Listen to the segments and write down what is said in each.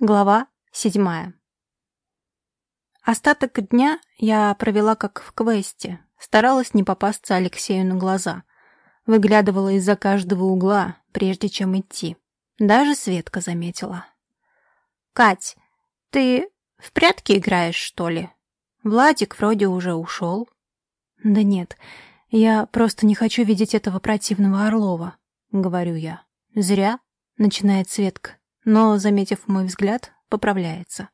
Глава седьмая. Остаток дня я провела как в квесте, старалась не попасться Алексею на глаза, выглядывала из-за каждого угла, прежде чем идти. Даже Светка заметила. «Кать, ты в прятки играешь, что ли? Владик вроде уже ушел». «Да нет, я просто не хочу видеть этого противного Орлова», — говорю я. «Зря», — начинает Светка но, заметив мой взгляд, поправляется.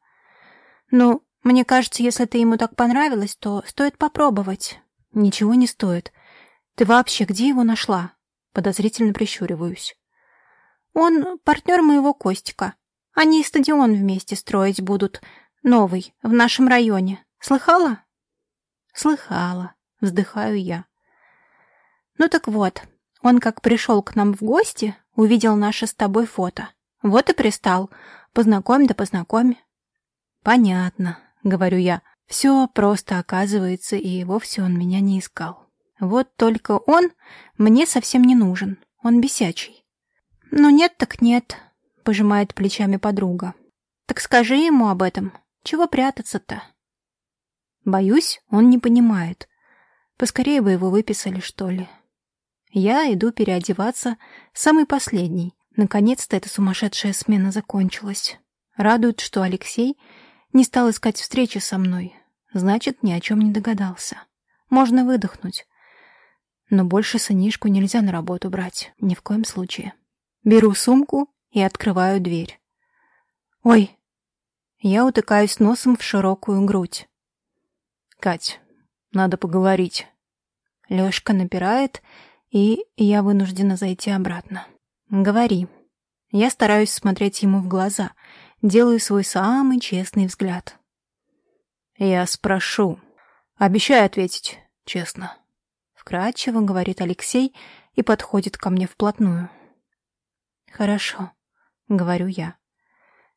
«Ну, мне кажется, если ты ему так понравилась, то стоит попробовать». «Ничего не стоит. Ты вообще где его нашла?» Подозрительно прищуриваюсь. «Он партнер моего Костика. Они стадион вместе строить будут. Новый, в нашем районе. Слыхала?» «Слыхала», — вздыхаю я. «Ну так вот, он как пришел к нам в гости, увидел наше с тобой фото. Вот и пристал. Познакомь да познакомь. Понятно, говорю я. Все просто оказывается, и вовсе он меня не искал. Вот только он мне совсем не нужен. Он бесячий. Ну нет так нет, пожимает плечами подруга. Так скажи ему об этом. Чего прятаться-то? Боюсь, он не понимает. Поскорее бы его выписали, что ли. Я иду переодеваться, самый последний, Наконец-то эта сумасшедшая смена закончилась. Радует, что Алексей не стал искать встречи со мной. Значит, ни о чем не догадался. Можно выдохнуть. Но больше сынишку нельзя на работу брать. Ни в коем случае. Беру сумку и открываю дверь. «Ой!» Я утыкаюсь носом в широкую грудь. «Кать, надо поговорить». Лёшка напирает, и я вынуждена зайти обратно. «Говори». Я стараюсь смотреть ему в глаза, делаю свой самый честный взгляд. «Я спрошу. Обещаю ответить честно». Вкратчиво говорит Алексей и подходит ко мне вплотную. «Хорошо», — говорю я.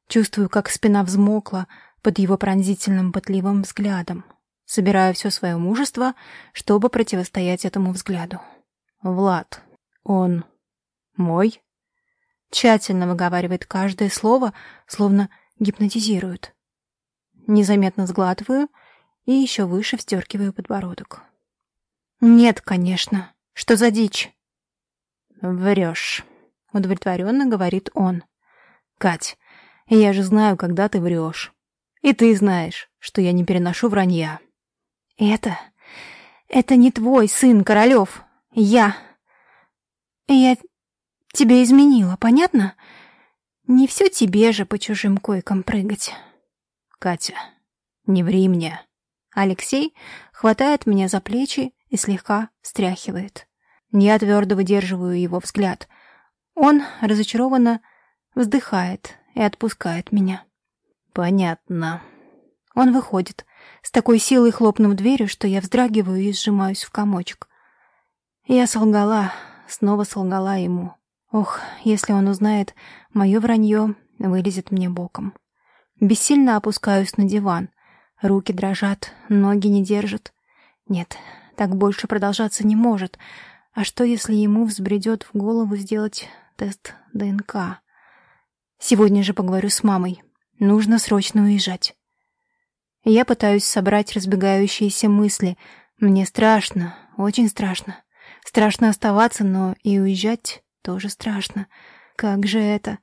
Чувствую, как спина взмокла под его пронзительным пытливым взглядом. Собираю все свое мужество, чтобы противостоять этому взгляду. «Влад, он мой?» Тщательно выговаривает каждое слово, словно гипнотизирует. Незаметно сглатываю и еще выше вздергиваю подбородок. «Нет, конечно. Что за дичь?» «Врешь», — удовлетворенно говорит он. «Кать, я же знаю, когда ты врешь. И ты знаешь, что я не переношу вранья». «Это... это не твой сын, Королев. Я... я Тебе изменила, понятно? Не все тебе же по чужим койкам прыгать. Катя, не ври мне. Алексей хватает меня за плечи и слегка встряхивает. Я твердо выдерживаю его взгляд. Он разочарованно вздыхает и отпускает меня. Понятно. Он выходит, с такой силой хлопнув дверью, что я вздрагиваю и сжимаюсь в комочек. Я солгала, снова солгала ему. Ох, если он узнает, мое вранье вылезет мне боком. Бессильно опускаюсь на диван. Руки дрожат, ноги не держат. Нет, так больше продолжаться не может. А что, если ему взбредет в голову сделать тест ДНК? Сегодня же поговорю с мамой. Нужно срочно уезжать. Я пытаюсь собрать разбегающиеся мысли. Мне страшно, очень страшно. Страшно оставаться, но и уезжать тоже страшно. Как же это?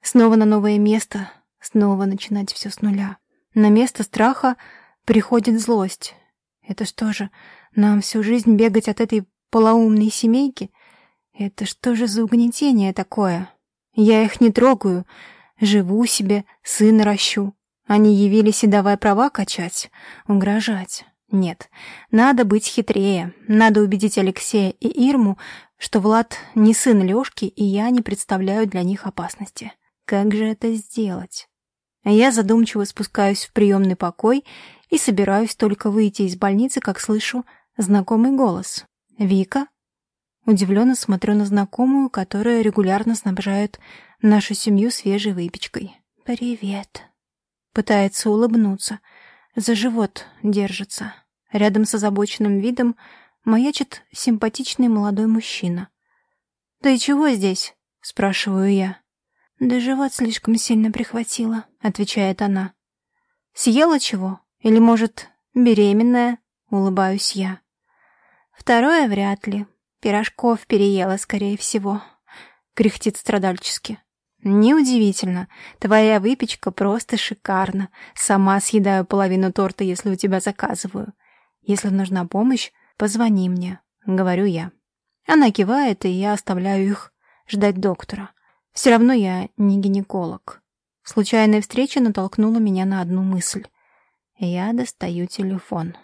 Снова на новое место, снова начинать все с нуля. На место страха приходит злость. Это что же, нам всю жизнь бегать от этой полоумной семейки? Это что же за угнетение такое? Я их не трогаю, живу себе, сына ращу. Они явились и давай права качать, угрожать. Нет, надо быть хитрее. Надо убедить Алексея и Ирму, что Влад не сын Лёшки, и я не представляю для них опасности. Как же это сделать? Я задумчиво спускаюсь в приемный покой и собираюсь только выйти из больницы, как слышу знакомый голос. «Вика?» Удивленно смотрю на знакомую, которая регулярно снабжает нашу семью свежей выпечкой. «Привет». Пытается улыбнуться — за живот держится. Рядом с озабоченным видом маячит симпатичный молодой мужчина. «Да и чего здесь?» — спрашиваю я. «Да живот слишком сильно прихватило», — отвечает она. «Съела чего? Или, может, беременная?» — улыбаюсь я. «Второе вряд ли. Пирожков переела, скорее всего», — кряхтит страдальчески. «Неудивительно. Твоя выпечка просто шикарна. Сама съедаю половину торта, если у тебя заказываю. Если нужна помощь, позвони мне», — говорю я. Она кивает, и я оставляю их ждать доктора. Все равно я не гинеколог. Случайная встреча натолкнула меня на одну мысль. Я достаю телефон.